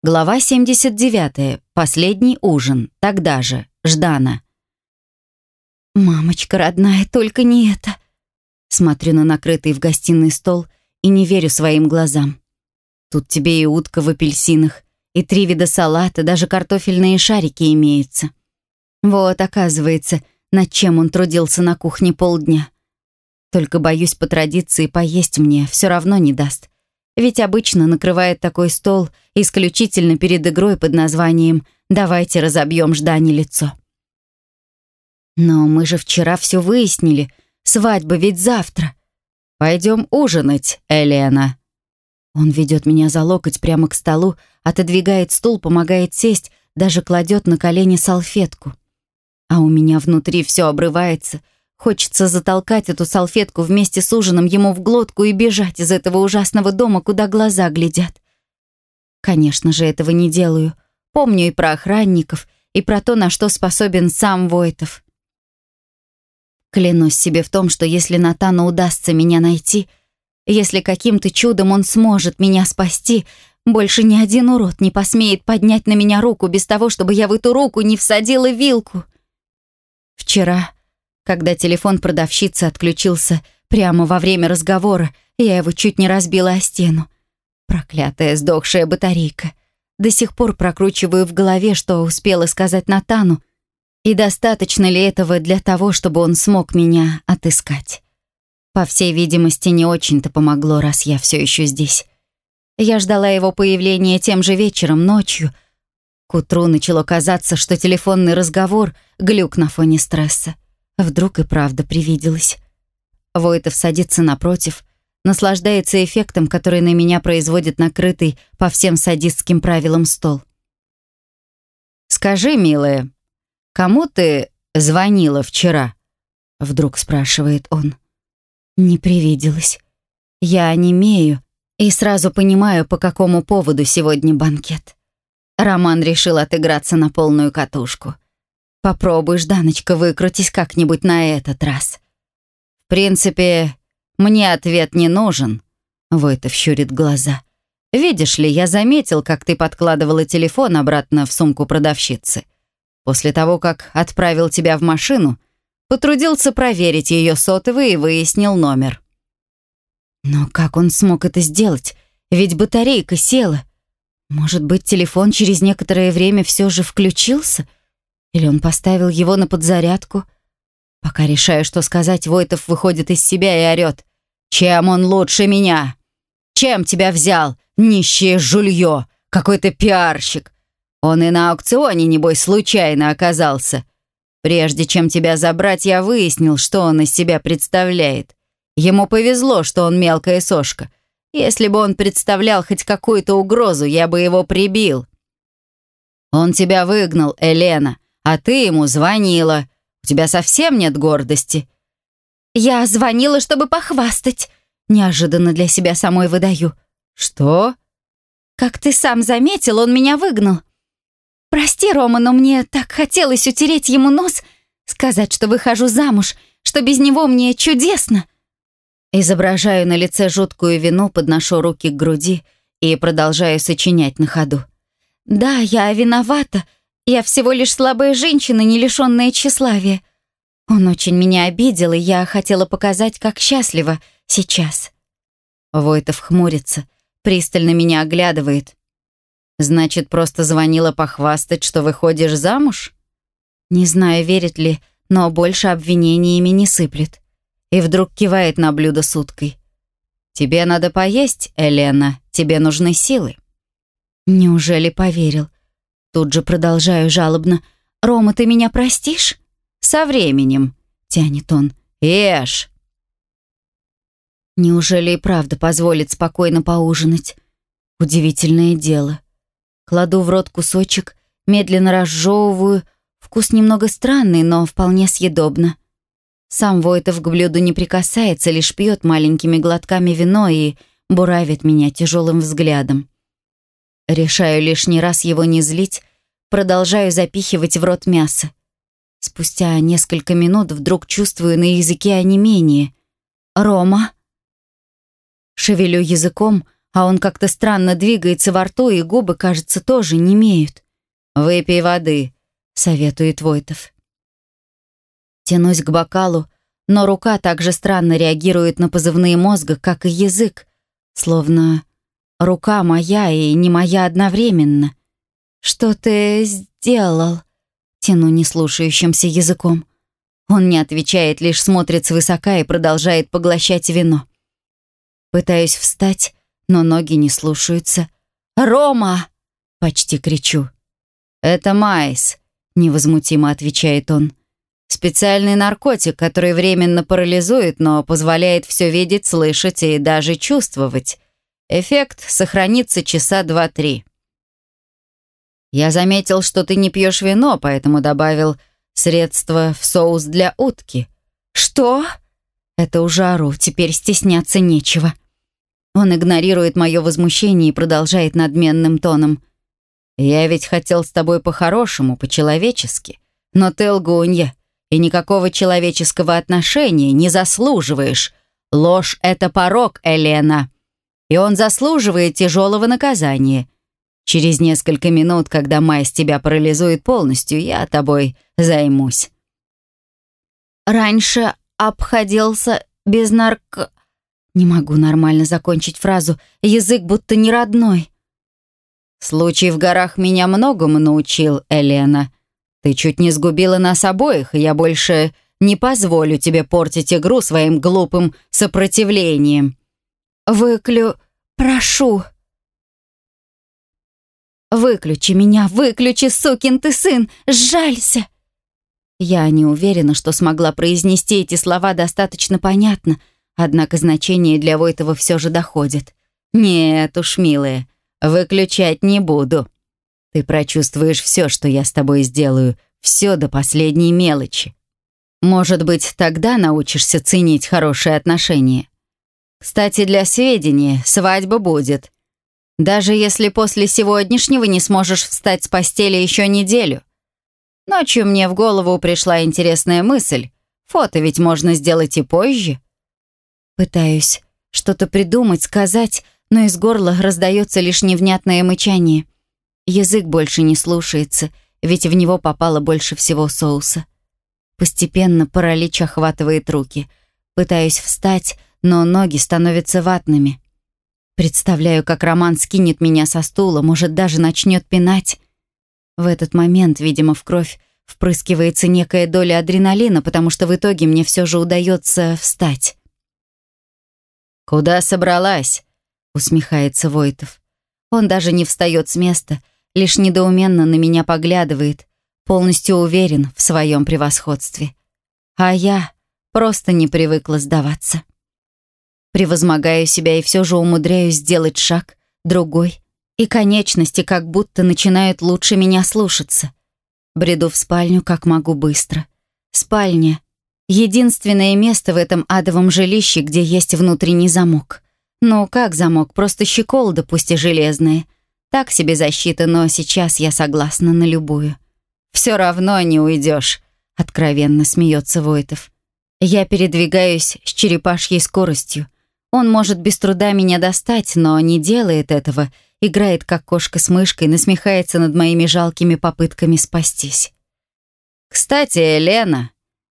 Глава 79. Последний ужин. Тогда же. Ждана. «Мамочка родная, только не это!» Смотрю на накрытый в гостиной стол и не верю своим глазам. Тут тебе и утка в апельсинах, и три вида салата, даже картофельные шарики имеются. Вот, оказывается, над чем он трудился на кухне полдня. Только боюсь по традиции поесть мне все равно не даст. Ведь обычно накрывает такой стол исключительно перед игрой под названием «Давайте разобьем Ждане лицо». Но мы же вчера все выяснили. Свадьба ведь завтра. Пойдем ужинать, Елена. Он ведет меня за локоть прямо к столу, отодвигает стул, помогает сесть, даже кладет на колени салфетку. А у меня внутри все обрывается — Хочется затолкать эту салфетку вместе с ужином ему в глотку и бежать из этого ужасного дома, куда глаза глядят. Конечно же, этого не делаю. Помню и про охранников, и про то, на что способен сам Войтов. Клянусь себе в том, что если Натану удастся меня найти, если каким-то чудом он сможет меня спасти, больше ни один урод не посмеет поднять на меня руку без того, чтобы я в эту руку не всадила вилку. Вчера когда телефон продавщицы отключился прямо во время разговора, я его чуть не разбила о стену. Проклятая сдохшая батарейка. До сих пор прокручиваю в голове, что успела сказать Натану, и достаточно ли этого для того, чтобы он смог меня отыскать. По всей видимости, не очень-то помогло, раз я все еще здесь. Я ждала его появления тем же вечером, ночью. К утру начало казаться, что телефонный разговор — глюк на фоне стресса. Вдруг и правда привиделось. Войтов садится напротив, наслаждается эффектом, который на меня производит накрытый по всем садистским правилам стол. «Скажи, милая, кому ты звонила вчера?» Вдруг спрашивает он. Не привиделось. Я онемею и сразу понимаю, по какому поводу сегодня банкет. Роман решил отыграться на полную катушку — Попробуй, Жданочка, выкрутись как-нибудь на этот раз. В принципе, мне ответ не нужен. Войтов щурит глаза. Видишь ли, я заметил, как ты подкладывала телефон обратно в сумку продавщицы. После того, как отправил тебя в машину, потрудился проверить ее сотовый и выяснил номер. Но как он смог это сделать? Ведь батарейка села. Может быть, телефон через некоторое время все же включился? — или он поставил его на подзарядку? Пока решаю, что сказать, Войтов выходит из себя и орёт. «Чем он лучше меня? Чем тебя взял, нищее жулье? Какой-то пиарщик? Он и на аукционе, небось, случайно оказался. Прежде чем тебя забрать, я выяснил, что он из себя представляет. Ему повезло, что он мелкая сошка. Если бы он представлял хоть какую-то угрозу, я бы его прибил. Он тебя выгнал, Елена а ты ему звонила. У тебя совсем нет гордости». «Я звонила, чтобы похвастать», — неожиданно для себя самой выдаю. «Что?» «Как ты сам заметил, он меня выгнал. Прости, Рома, но мне так хотелось утереть ему нос, сказать, что выхожу замуж, что без него мне чудесно». Изображаю на лице жуткую вину, подношу руки к груди и продолжаю сочинять на ходу. «Да, я виновата», — я всего лишь слабая женщина, не лишенная тщеславия. Он очень меня обидел, и я хотела показать, как счастлива сейчас. Войтов хмурится, пристально меня оглядывает. Значит, просто звонила похвастать, что выходишь замуж? Не знаю, верит ли, но больше обвинениями не сыплет. И вдруг кивает на блюдо с уткой. «Тебе надо поесть, Елена, тебе нужны силы». Неужели поверил? Тут же продолжаю жалобно. «Рома, ты меня простишь?» «Со временем», — тянет он. «Ешь». Неужели и правда позволит спокойно поужинать? Удивительное дело. Кладу в рот кусочек, медленно разжевываю. Вкус немного странный, но вполне съедобно. Сам Войтов к блюду не прикасается, лишь пьет маленькими глотками вино и буравит меня тяжелым взглядом. Решаю лишний раз его не злить, продолжаю запихивать в рот мясо. Спустя несколько минут вдруг чувствую на языке онемение. «Рома?» Шевелю языком, а он как-то странно двигается во рту, и губы, кажется, тоже не имеют. «Выпей воды», — советует Войтов. Тянусь к бокалу, но рука также странно реагирует на позывные мозга, как и язык, словно рука моя и не моя одновременно. «Что ты сделал?» — тяну неслушающимся языком. Он не отвечает, лишь смотрит свысока и продолжает поглощать вино. Пытаюсь встать, но ноги не слушаются. «Рома!» — почти кричу. «Это майс», — невозмутимо отвечает он. «Специальный наркотик, который временно парализует, но позволяет все видеть, слышать и даже чувствовать. Эффект сохранится часа два-три». «Я заметил, что ты не пьешь вино, поэтому добавил средство в соус для утки». «Что?» Это уже ору, теперь стесняться нечего. Он игнорирует мое возмущение и продолжает надменным тоном. «Я ведь хотел с тобой по-хорошему, по-человечески. Но ты лгунья, и никакого человеческого отношения не заслуживаешь. Ложь — это порог, Елена. И он заслуживает тяжелого наказания. Через несколько минут, когда Майс тебя парализует полностью, я тобой займусь». «Раньше обходился без нарк...» Не могу нормально закончить фразу. Язык будто не родной. «Случай в горах меня многому научил, Елена. Ты чуть не сгубила нас обоих, и я больше не позволю тебе портить игру своим глупым сопротивлением». «Выклю... прошу...» «Выключи меня, выключи, сукин ты сын! Сжалься!» Я не уверена, что смогла произнести эти слова достаточно понятно, однако значение для Войтова все же доходит. «Нет уж, милая, выключать не буду. Ты прочувствуешь все, что я с тобой сделаю, все до последней мелочи. Может быть, тогда научишься ценить хорошие отношения. Кстати, для сведения, свадьба будет. Даже если после сегодняшнего не сможешь встать с постели еще неделю. Ночью мне в голову пришла интересная мысль. Фото ведь можно сделать и позже. Пытаюсь что-то придумать, сказать, но из горла раздается лишь невнятное мычание. Язык больше не слушается, ведь в него попало больше всего соуса. Постепенно паралич охватывает руки. Пытаюсь встать, но ноги становятся ватными. Представляю, как Роман скинет меня со стула, может, даже начнет пинать. В этот момент, видимо, в кровь впрыскивается некая доля адреналина, потому что в итоге мне все же удается встать. «Куда собралась?» — усмехается Войтов. Он даже не встает с места, лишь недоуменно на меня поглядывает, полностью уверен в своем превосходстве. А я просто не привыкла сдаваться. Превозмогаю себя и все же умудряюсь сделать шаг, другой, и конечности как будто начинают лучше меня слушаться. Бреду в спальню как могу быстро. Спальня — единственное место в этом адовом жилище, где есть внутренний замок. Ну, как замок, просто щеколда, пусть и железная. Так себе защита, но сейчас я согласна на любую. Все равно не уйдешь, откровенно смеется Войтов. Я передвигаюсь с черепашьей скоростью — он может без труда меня достать, но не делает этого, играет как кошка с мышкой, насмехается над моими жалкими попытками спастись. «Кстати, Елена,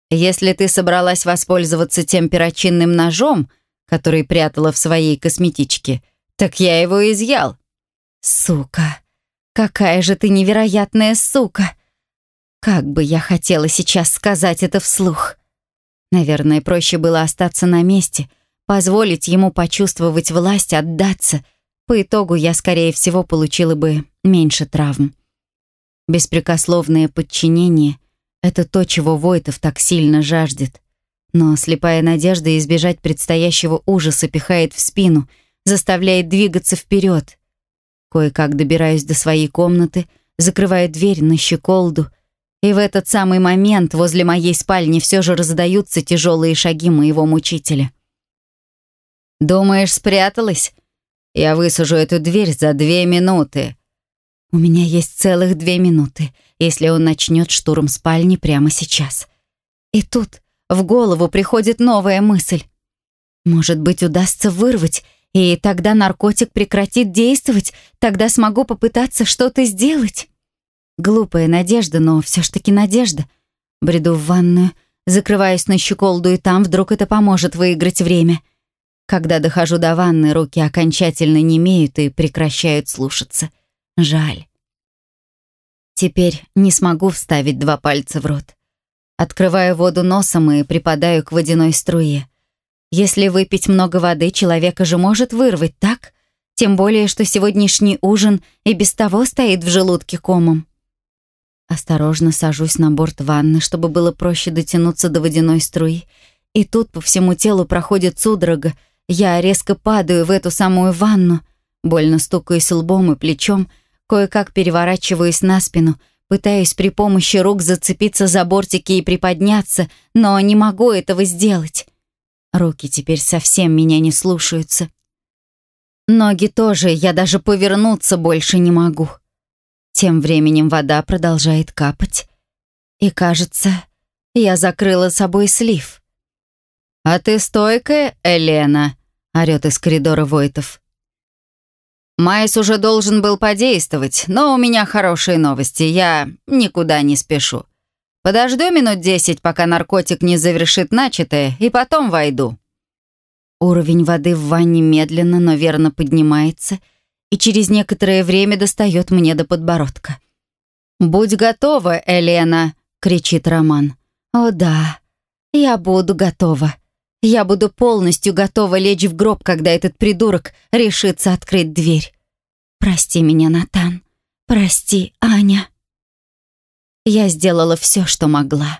если ты собралась воспользоваться тем перочинным ножом, который прятала в своей косметичке, так я его изъял». «Сука! Какая же ты невероятная сука! Как бы я хотела сейчас сказать это вслух!» Наверное, проще было остаться на месте — позволить ему почувствовать власть, отдаться. По итогу я, скорее всего, получила бы меньше травм. Беспрекословное подчинение — это то, чего Войтов так сильно жаждет. Но слепая надежда избежать предстоящего ужаса пихает в спину, заставляет двигаться вперед. Кое-как добираюсь до своей комнаты, закрываю дверь на щеколду, и в этот самый момент возле моей спальни все же раздаются тяжелые шаги моего мучителя. «Думаешь, спряталась? Я высажу эту дверь за две минуты». «У меня есть целых две минуты, если он начнет штурм спальни прямо сейчас». И тут в голову приходит новая мысль. Может быть, удастся вырвать И тогда наркотик прекратит действовать, тогда смогу попытаться что-то сделать. Глупая надежда, но все ж таки надежда. Бреду в ванную, закрываюсь на щеколду, и там вдруг это поможет выиграть время. Когда дохожу до ванны, руки окончательно немеют и прекращают слушаться. Жаль. Теперь не смогу вставить два пальца в рот. Открываю воду носом и припадаю к водяной струе. Если выпить много воды, человека же может вырвать, так? Тем более, что сегодняшний ужин и без того стоит в желудке комом. Осторожно сажусь на борт ванны, чтобы было проще дотянуться до водяной струи. И тут по всему телу проходит судорога. Я резко падаю в эту самую ванну. Больно стукаюсь лбом и плечом, кое-как переворачиваюсь на спину, пытаюсь при помощи рук зацепиться за бортики и приподняться, но не могу этого сделать. Руки теперь совсем меня не слушаются. Ноги тоже, я даже повернуться больше не могу. Тем временем вода продолжает капать. И кажется, я закрыла собой слив. «А ты стойкая, Елена?» — орёт из коридора Войтов. «Майс уже должен был подействовать, но у меня хорошие новости, я никуда не спешу. Подожду минут десять, пока наркотик не завершит начатое, и потом войду». Уровень воды в ванне медленно, но верно поднимается и через некоторое время достает мне до подбородка. «Будь готова, Елена!» — кричит Роман. «О да, я буду готова. Я буду полностью готова лечь в гроб, когда этот придурок решится открыть дверь. Прости меня, Натан. Прости, Аня». Я сделала все, что могла.